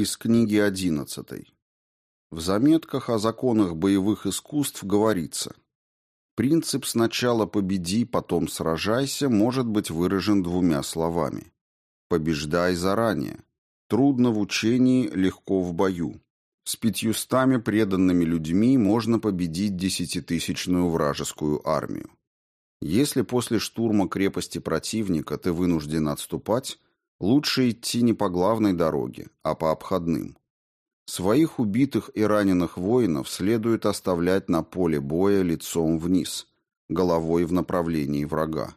Из книги 11. В заметках о законах боевых искусств говорится «Принцип «сначала победи, потом сражайся» может быть выражен двумя словами. Побеждай заранее. Трудно в учении, легко в бою. С пятьюстами преданными людьми можно победить десятитысячную вражескую армию. Если после штурма крепости противника ты вынужден отступать, Лучше идти не по главной дороге, а по обходным. Своих убитых и раненых воинов следует оставлять на поле боя лицом вниз, головой в направлении врага.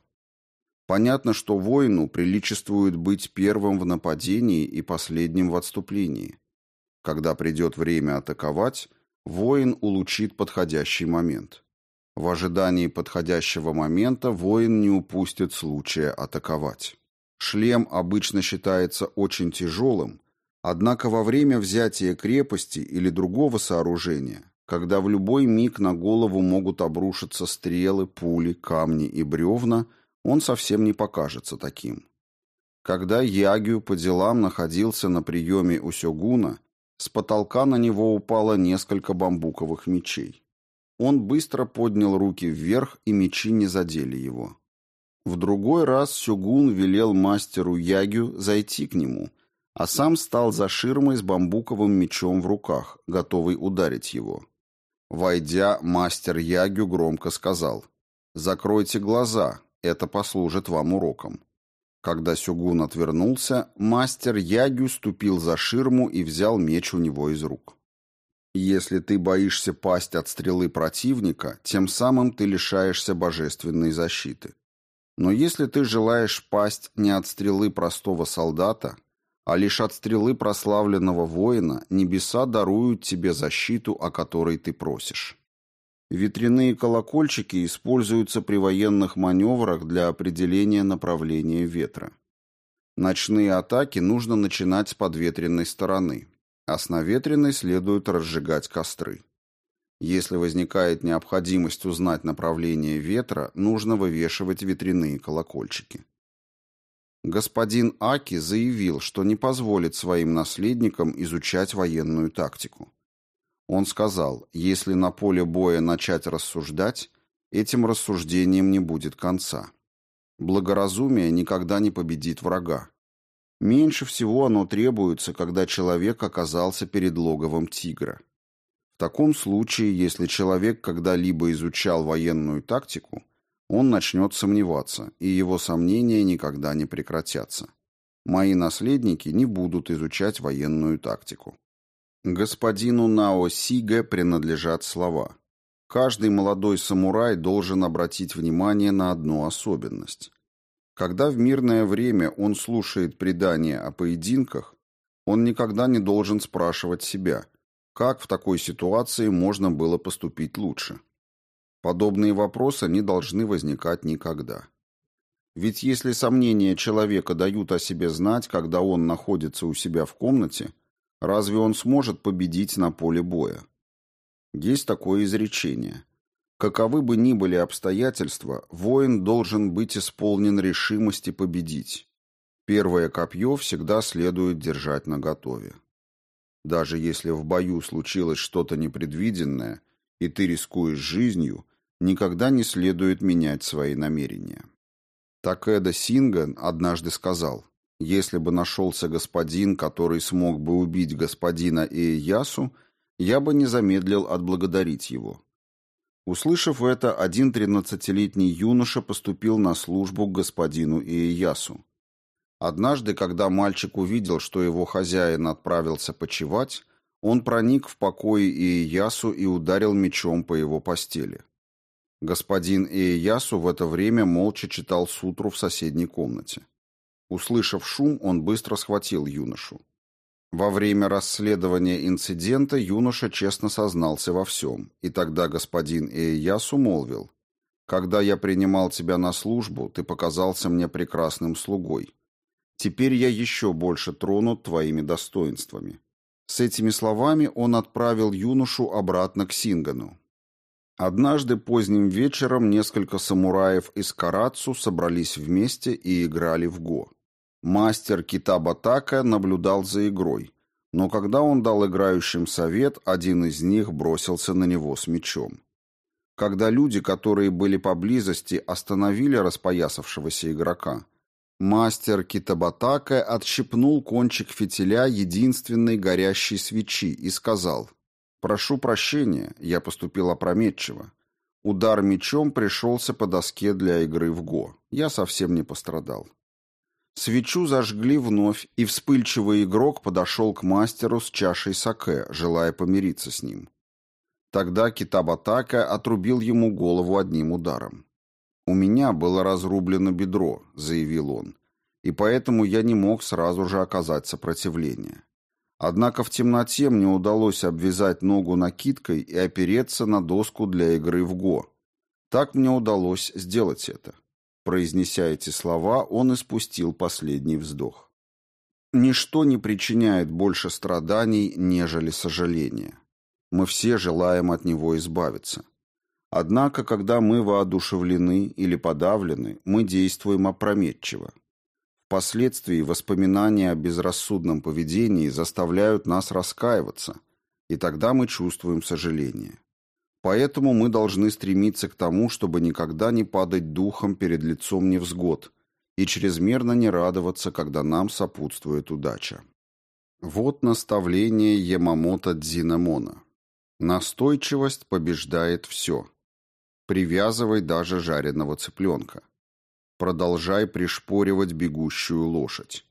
Понятно, что воину приличествует быть первым в нападении и последним в отступлении. Когда придет время атаковать, воин улучит подходящий момент. В ожидании подходящего момента воин не упустит случая атаковать. Шлем обычно считается очень тяжелым, однако во время взятия крепости или другого сооружения, когда в любой миг на голову могут обрушиться стрелы, пули, камни и бревна, он совсем не покажется таким. Когда Ягю по делам находился на приеме у Сёгуна, с потолка на него упало несколько бамбуковых мечей. Он быстро поднял руки вверх, и мечи не задели его. В другой раз Сюгун велел мастеру Ягю зайти к нему, а сам стал за ширмой с бамбуковым мечом в руках, готовый ударить его. Войдя, мастер Ягю громко сказал «Закройте глаза, это послужит вам уроком». Когда Сюгун отвернулся, мастер Ягю ступил за ширму и взял меч у него из рук. Если ты боишься пасть от стрелы противника, тем самым ты лишаешься божественной защиты. Но если ты желаешь пасть не от стрелы простого солдата, а лишь от стрелы прославленного воина, небеса даруют тебе защиту, о которой ты просишь. Ветряные колокольчики используются при военных маневрах для определения направления ветра. Ночные атаки нужно начинать с подветренной стороны, а с наветренной следует разжигать костры. Если возникает необходимость узнать направление ветра, нужно вывешивать ветряные колокольчики. Господин Аки заявил, что не позволит своим наследникам изучать военную тактику. Он сказал, если на поле боя начать рассуждать, этим рассуждением не будет конца. Благоразумие никогда не победит врага. Меньше всего оно требуется, когда человек оказался перед логовом тигра. Таком случае, если человек когда-либо изучал военную тактику, он начнет сомневаться, и его сомнения никогда не прекратятся. Мои наследники не будут изучать военную тактику. Господину Нао Сиге принадлежат слова. Каждый молодой самурай должен обратить внимание на одну особенность. Когда в мирное время он слушает предания о поединках, он никогда не должен спрашивать себя, как в такой ситуации можно было поступить лучше? Подобные вопросы не должны возникать никогда. Ведь если сомнения человека дают о себе знать, когда он находится у себя в комнате, разве он сможет победить на поле боя? Есть такое изречение. Каковы бы ни были обстоятельства, воин должен быть исполнен решимости победить. Первое копье всегда следует держать наготове. Даже если в бою случилось что-то непредвиденное, и ты рискуешь жизнью, никогда не следует менять свои намерения. Такеда Синган однажды сказал, «Если бы нашелся господин, который смог бы убить господина Иеясу, я бы не замедлил отблагодарить его». Услышав это, один тринадцатилетний юноша поступил на службу к господину Иеясу. Однажды, когда мальчик увидел, что его хозяин отправился почевать, он проник в покои Иеясу и ударил мечом по его постели. Господин Иеясу в это время молча читал сутру в соседней комнате. Услышав шум, он быстро схватил юношу. Во время расследования инцидента юноша честно сознался во всем, и тогда господин Иеясу молвил, «Когда я принимал тебя на службу, ты показался мне прекрасным слугой. Теперь я еще больше тронут твоими достоинствами». С этими словами он отправил юношу обратно к Сингану. Однажды поздним вечером несколько самураев из Карацу собрались вместе и играли в го. Мастер Китабатака наблюдал за игрой. Но когда он дал играющим совет, один из них бросился на него с мечом. Когда люди, которые были поблизости, остановили распоясавшегося игрока, мастер Китабатака отщипнул кончик фитиля единственной горящей свечи и сказал «Прошу прощения, я поступил опрометчиво. Удар мечом пришелся по доске для игры в го. Я совсем не пострадал». Свечу зажгли вновь, и вспыльчивый игрок подошел к мастеру с чашей саке, желая помириться с ним. Тогда Китабатака отрубил ему голову одним ударом. «У меня было разрублено бедро», — заявил он, «и поэтому я не мог сразу же оказать сопротивление. Однако в темноте мне удалось обвязать ногу накидкой и опереться на доску для игры в го. Так мне удалось сделать это. Произнеся эти слова, он испустил последний вздох. Ничто не причиняет больше страданий, нежели сожаление. Мы все желаем от него избавиться. Однако, когда мы воодушевлены или подавлены, мы действуем опрометчиво. Впоследствии воспоминания о безрассудном поведении заставляют нас раскаиваться, и тогда мы чувствуем сожаление. Поэтому мы должны стремиться к тому, чтобы никогда не падать духом перед лицом невзгод и чрезмерно не радоваться, когда нам сопутствует удача. Вот наставление Ямамото Дзинамона. Настойчивость побеждает все. Привязывай даже жареного цыпленка. Продолжай пришпоривать бегущую лошадь.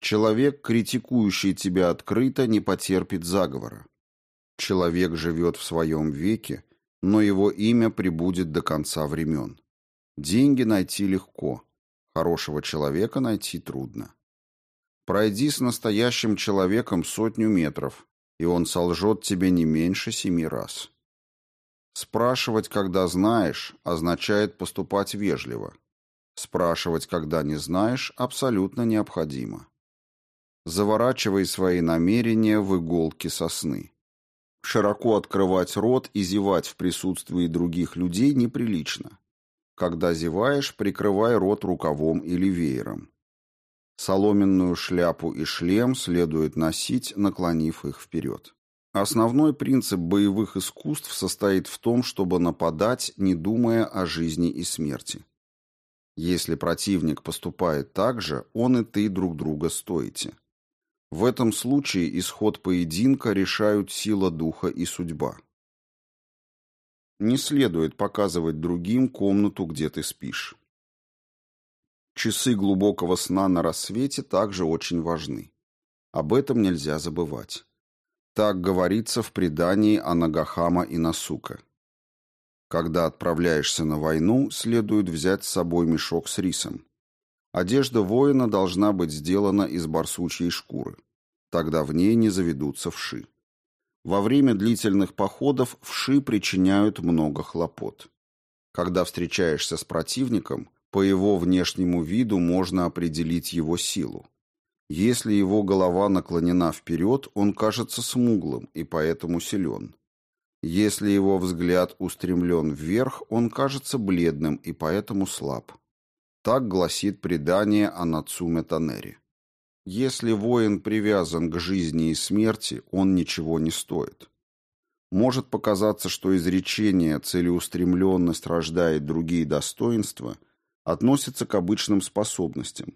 Человек, критикующий тебя открыто, не потерпит заговора. Человек живет в своем веке, но его имя прибудет до конца времен. Деньги найти легко, хорошего человека найти трудно. Пройди с настоящим человеком сотню метров, и он солжет тебе не меньше семи раз. Спрашивать, когда знаешь, означает поступать вежливо. Спрашивать, когда не знаешь, абсолютно необходимо. Заворачивай свои намерения в иголки сосны. Широко открывать рот и зевать в присутствии других людей неприлично. Когда зеваешь, прикрывай рот рукавом или веером. Соломенную шляпу и шлем следует носить, наклонив их вперед. Основной принцип боевых искусств состоит в том, чтобы нападать, не думая о жизни и смерти. Если противник поступает так же, он и ты друг друга стоите. В этом случае исход поединка решают сила духа и судьба. Не следует показывать другим комнату, где ты спишь. Часы глубокого сна на рассвете также очень важны. Об этом нельзя забывать. Так говорится в предании о Нагахама и Насука. Когда отправляешься на войну, следует взять с собой мешок с рисом. Одежда воина должна быть сделана из барсучьей шкуры. Тогда в ней не заведутся вши. Во время длительных походов вши причиняют много хлопот. Когда встречаешься с противником, по его внешнему виду можно определить его силу. Если его голова наклонена вперед, он кажется смуглым и поэтому силен. Если его взгляд устремлен вверх, он кажется бледным и поэтому слаб. Так гласит предание о Нацуме Танери. Если воин привязан к жизни и смерти, он ничего не стоит. Может показаться, что изречение «целеустремленность рождает другие достоинства» относится к обычным способностям,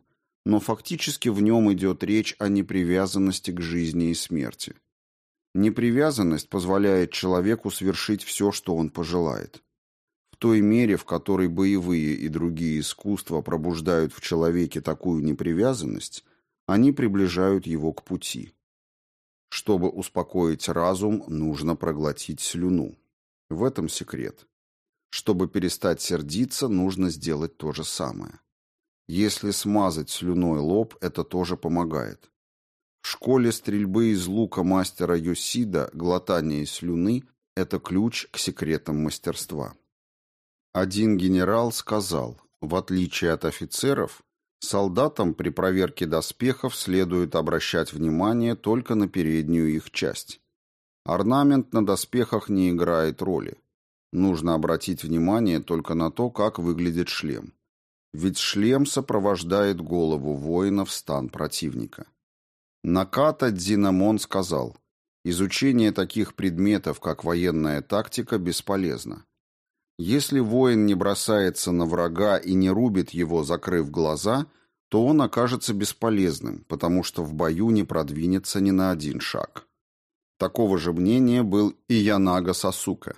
но фактически в нем идет речь о непривязанности к жизни и смерти. Непривязанность позволяет человеку свершить все, что он пожелает. В той мере, в которой боевые и другие искусства пробуждают в человеке такую непривязанность, они приближают его к пути. Чтобы успокоить разум, нужно проглотить слюну. В этом секрет. Чтобы перестать сердиться, нужно сделать то же самое. Если смазать слюной лоб, это тоже помогает. В школе стрельбы из лука мастера Йосида глотание слюны – это ключ к секретам мастерства. Один генерал сказал, в отличие от офицеров, солдатам при проверке доспехов следует обращать внимание только на переднюю их часть. Орнамент на доспехах не играет роли. Нужно обратить внимание только на то, как выглядит шлем. Ведь шлем сопровождает голову воина в стан противника. Наката Дзинамон сказал, изучение таких предметов, как военная тактика, бесполезно. Если воин не бросается на врага и не рубит его, закрыв глаза, то он окажется бесполезным, потому что в бою не продвинется ни на один шаг. Такого же мнения был и Янага Сасука.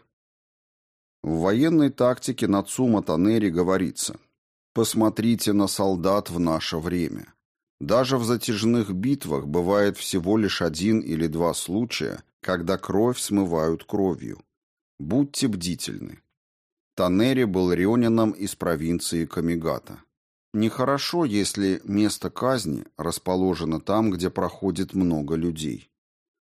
В военной тактике Нацума Танери говорится «Посмотрите на солдат в наше время. Даже в затяжных битвах бывает всего лишь один или два случая, когда кровь смывают кровью. Будьте бдительны. Танери был рёнином из провинции Камигата. Нехорошо, если место казни расположено там, где проходит много людей.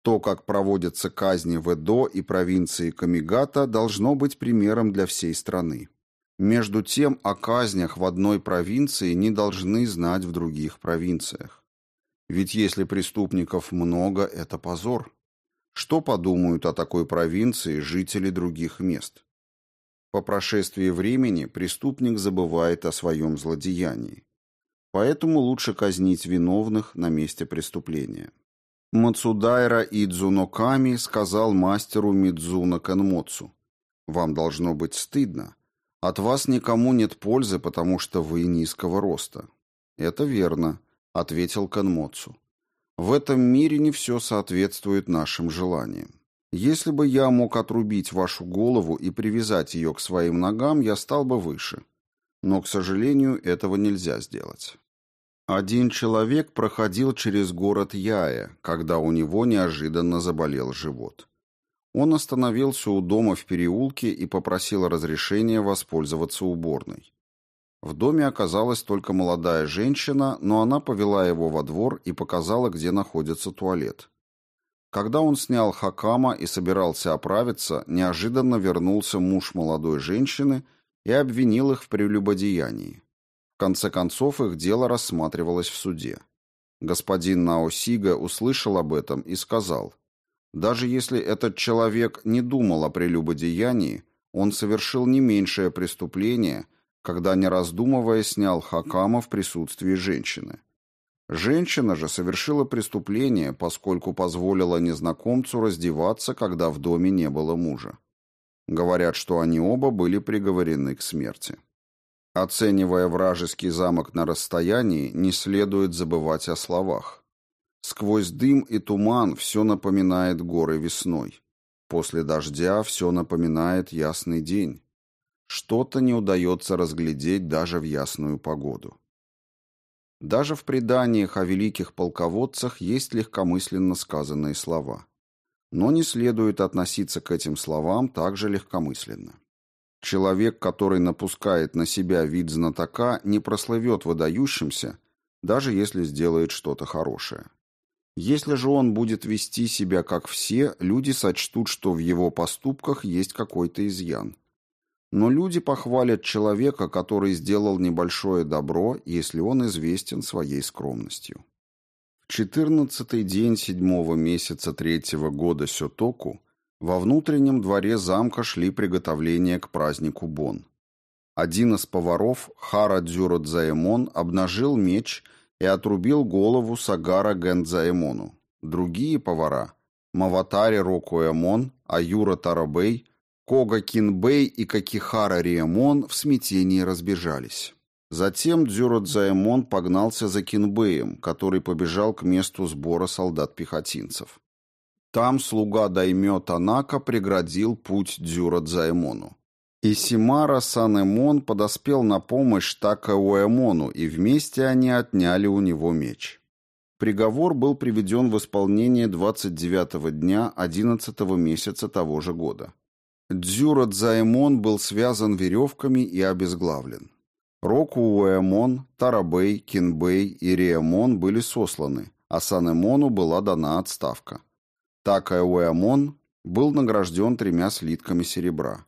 То, как проводятся казни в Эдо и провинции Камигата, должно быть примером для всей страны. Между тем, о казнях в одной провинции не должны знать в других провинциях. Ведь если преступников много, это позор. Что подумают о такой провинции жители других мест? По прошествии времени преступник забывает о своем злодеянии. Поэтому лучше казнить виновных на месте преступления. Мацудайра Идзуноками сказал мастеру Мидзуна Канмоцу, «Вам должно быть стыдно. От вас никому нет пользы, потому что вы низкого роста. Это верно, ответил Канмоцу. В этом мире не все соответствует нашим желаниям. Если бы я мог отрубить вашу голову и привязать ее к своим ногам, я стал бы выше. Но, к сожалению, этого нельзя сделать. Один человек проходил через город Яя, когда у него неожиданно заболел живот. Он остановился у дома в переулке и попросил разрешения воспользоваться уборной. В доме оказалась только молодая женщина, но она повела его во двор и показала, где находится туалет. Когда он снял хакама и собирался оправиться, неожиданно вернулся муж молодой женщины и обвинил их в прелюбодеянии. В конце концов, их дело рассматривалось в суде. Господин Наосига услышал об этом и сказал – даже если этот человек не думал о прелюбодеянии, он совершил не меньшее преступление, когда, не раздумывая, снял хакама в присутствии женщины. Женщина же совершила преступление, поскольку позволила незнакомцу раздеваться, когда в доме не было мужа. Говорят, что они оба были приговорены к смерти. Оценивая вражеский замок на расстоянии, не следует забывать о словах. Сквозь дым и туман все напоминает горы весной. После дождя все напоминает ясный день. Что-то не удается разглядеть даже в ясную погоду. Даже в преданиях о великих полководцах есть легкомысленно сказанные слова. Но не следует относиться к этим словам так же легкомысленно. Человек, который напускает на себя вид знатока, не прослывет выдающимся, даже если сделает что-то хорошее. Если же он будет вести себя как все, люди сочтут, что в его поступках есть какой-то изъян. Но люди похвалят человека, который сделал небольшое добро, если он известен своей скромностью. В четырнадцатый день седьмого месяца третьего года Сётоку во внутреннем дворе замка шли приготовления к празднику Бон. Один из поваров, Хара Дзюродзаэмон, обнажил меч и, отрубил голову Сагара Гэнзаэмону. Другие повара – Маватари Рокуэмон, Аюра Тарабей, Кога Кинбей и Какихара Риэмон в смятении разбежались. Затем Дзюродзаэмон погнался за Кинбеем, который побежал к месту сбора солдат-пехотинцев. Там слуга Даймё Танака преградил путь Дзюродзаэмону. Исимара Санэмон подоспел на помощь Така Уэмону, и вместе они отняли у него меч. Приговор был приведен в исполнение 29 дня 11 месяца того же года. Дзюра Дзаэмон был связан веревками и обезглавлен. Року Уэмон, Тарабей, Кинбей и Риэмон были сосланы, а Санэмону была дана отставка. Така Уэмон был награжден тремя слитками серебра.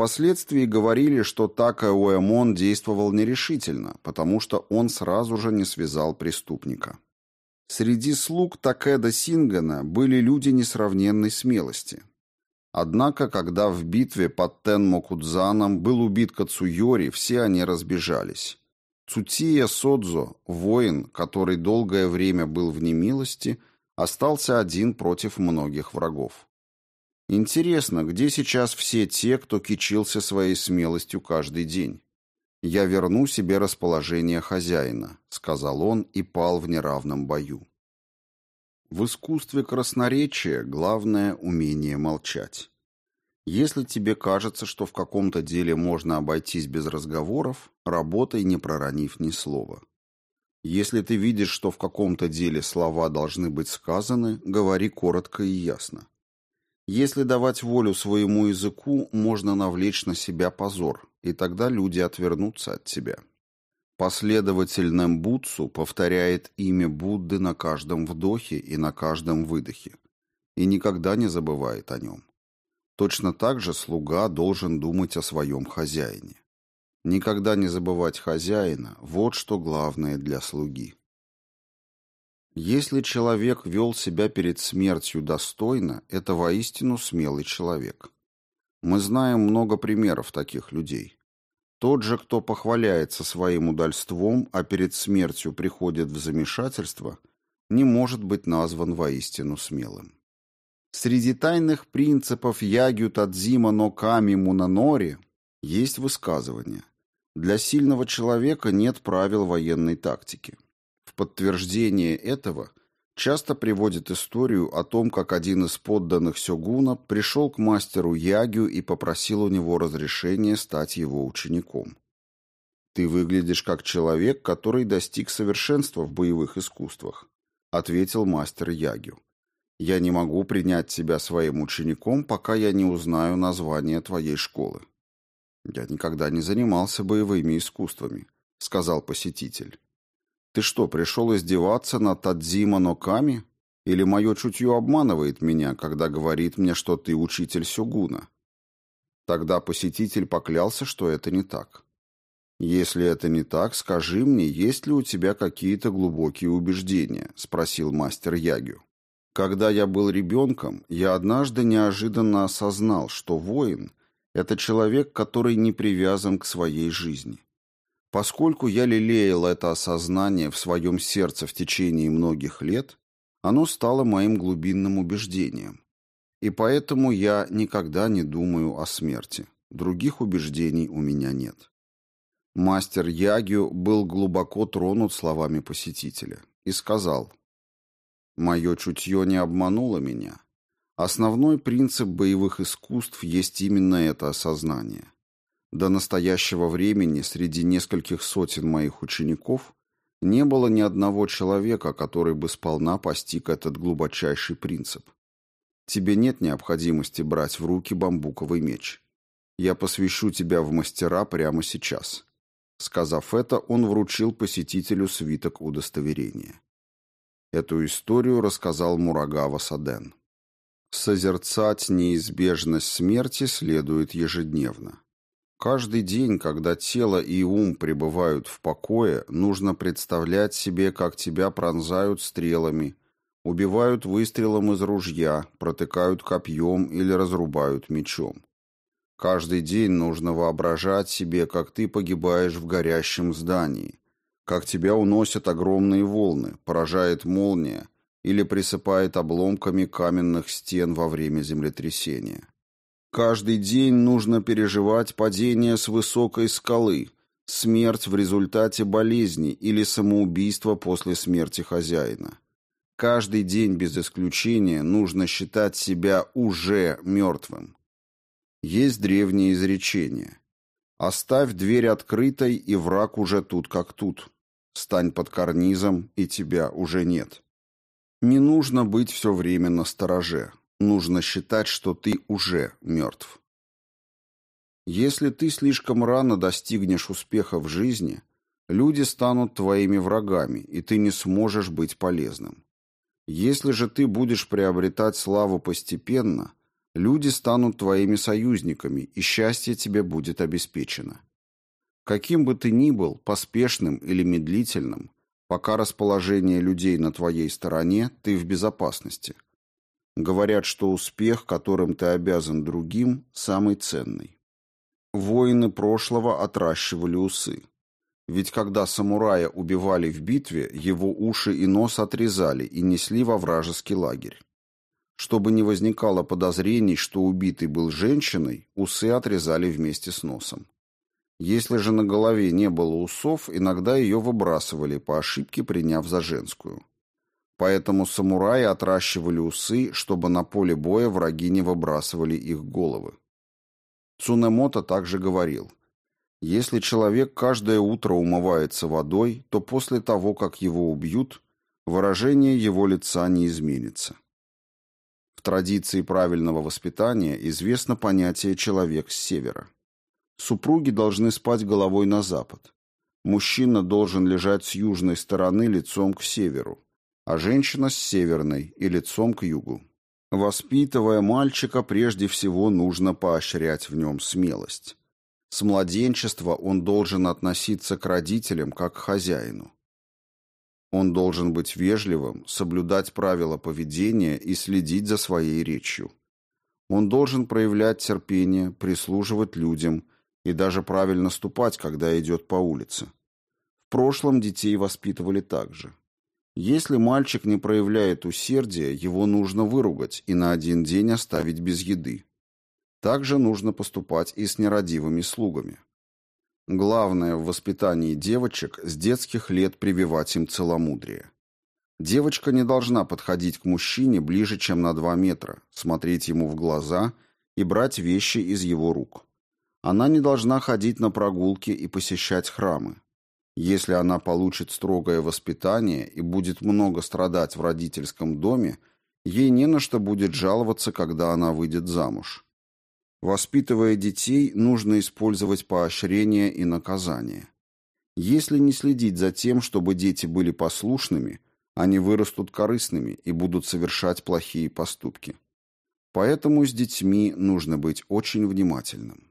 Впоследствии говорили, что Така Уэмон действовал нерешительно, потому что он сразу же не связал преступника. Среди слуг Такеда Сингана были люди несравненной смелости. Однако, когда в битве под Тенмокудзаном был убит Кацуйори, все они разбежались. Цутия Содзо, воин, который долгое время был в немилости, остался один против многих врагов. Интересно, где сейчас все те, кто кичился своей смелостью каждый день? «Я верну себе расположение хозяина», — сказал он и пал в неравном бою. В искусстве красноречия главное умение молчать. Если тебе кажется, что в каком-то деле можно обойтись без разговоров, работай, не проронив ни слова. Если ты видишь, что в каком-то деле слова должны быть сказаны, говори коротко и ясно. Если давать волю своему языку, можно навлечь на себя позор, и тогда люди отвернутся от тебя. Последователь Нембутсу повторяет имя Будды на каждом вдохе и на каждом выдохе, и никогда не забывает о нем. Точно так же слуга должен думать о своем хозяине. Никогда не забывать хозяина – вот что главное для слуги. Если человек вел себя перед смертью достойно, это воистину смелый человек. Мы знаем много примеров таких людей. Тот же, кто похваляется своим удальством, а перед смертью приходит в замешательство, не может быть назван воистину смелым. Среди тайных принципов Ягю Тадзима но Ками Мунанори есть высказывание. Для сильного человека нет правил военной тактики. Подтверждение этого часто приводит историю о том, как один из подданных Сёгуна пришел к мастеру Ягю и попросил у него разрешения стать его учеником. «Ты выглядишь как человек, который достиг совершенства в боевых искусствах», ответил мастер Ягю. «Я не могу принять тебя своим учеником, пока я не узнаю название твоей школы». «Я никогда не занимался боевыми искусствами», — сказал посетитель. Ты что, пришел издеваться над Тадзима Ноками? Или мое чутье обманывает меня, когда говорит мне, что ты учитель Сюгуна? Тогда посетитель поклялся, что это не так. «Если это не так, скажи мне, есть ли у тебя какие-то глубокие убеждения?» – спросил мастер Ягю. «Когда я был ребенком, я однажды неожиданно осознал, что воин – это человек, который не привязан к своей жизни. Поскольку я лелеял это осознание в своем сердце в течение многих лет, оно стало моим глубинным убеждением. И поэтому я никогда не думаю о смерти. Других убеждений у меня нет. Мастер Ягью был глубоко тронут словами посетителя и сказал, «Мое чутье не обмануло меня. Основной принцип боевых искусств есть именно это осознание. До настоящего времени среди нескольких сотен моих учеников не было ни одного человека, который бы сполна постиг этот глубочайший принцип. Тебе нет необходимости брать в руки бамбуковый меч. Я посвящу тебя в мастера прямо сейчас. Сказав это, он вручил посетителю свиток удостоверения. Эту историю рассказал Мурагава Саден. Созерцать неизбежность смерти следует ежедневно. Каждый день, когда тело и ум пребывают в покое, нужно представлять себе, как тебя пронзают стрелами, убивают выстрелом из ружья, протыкают копьем или разрубают мечом. Каждый день нужно воображать себе, как ты погибаешь в горящем здании, как тебя уносят огромные волны, поражает молния или присыпает обломками каменных стен во время землетрясения. Каждый день нужно переживать падение с высокой скалы, смерть в результате болезни или самоубийство после смерти хозяина. Каждый день без исключения нужно считать себя уже мертвым. Есть древнее изречение. «Оставь дверь открытой, и враг уже тут как тут. Стань под карнизом, и тебя уже нет». Не нужно быть все время на стороже. Нужно считать, что ты уже мертв. Если ты слишком рано достигнешь успеха в жизни, люди станут твоими врагами, и ты не сможешь быть полезным. Если же ты будешь приобретать славу постепенно, люди станут твоими союзниками, и счастье тебе будет обеспечено. Каким бы ты ни был, поспешным или медлительным, пока расположение людей на твоей стороне, ты в безопасности – Говорят, что успех, которым ты обязан другим, самый ценный. Воины прошлого отращивали усы. Ведь когда самурая убивали в битве, его уши и нос отрезали и несли во вражеский лагерь. Чтобы не возникало подозрений, что убитый был женщиной, усы отрезали вместе с носом. Если же на голове не было усов, иногда ее выбрасывали, по ошибке приняв за женскую. Поэтому самураи отращивали усы, чтобы на поле боя враги не выбрасывали их головы. Цунемото также говорил, если человек каждое утро умывается водой, то после того, как его убьют, выражение его лица не изменится. В традиции правильного воспитания известно понятие «человек с севера». Супруги должны спать головой на запад. Мужчина должен лежать с южной стороны лицом к северу, а женщина с северной и лицом к югу. Воспитывая мальчика, прежде всего нужно поощрять в нем смелость. С младенчества он должен относиться к родителям как к хозяину. Он должен быть вежливым, соблюдать правила поведения и следить за своей речью. Он должен проявлять терпение, прислуживать людям и даже правильно ступать, когда идет по улице. В прошлом детей воспитывали так же. Если мальчик не проявляет усердия, его нужно выругать и на один день оставить без еды. Также нужно поступать и с нерадивыми слугами. Главное в воспитании девочек с детских лет прививать им целомудрие. Девочка не должна подходить к мужчине ближе, чем на 2 метра, смотреть ему в глаза и брать вещи из его рук. Она не должна ходить на прогулки и посещать храмы. Если она получит строгое воспитание и будет много страдать в родительском доме, ей не на что будет жаловаться, когда она выйдет замуж. Воспитывая детей, нужно использовать поощрение и наказание. Если не следить за тем, чтобы дети были послушными, они вырастут корыстными и будут совершать плохие поступки. Поэтому с детьми нужно быть очень внимательным.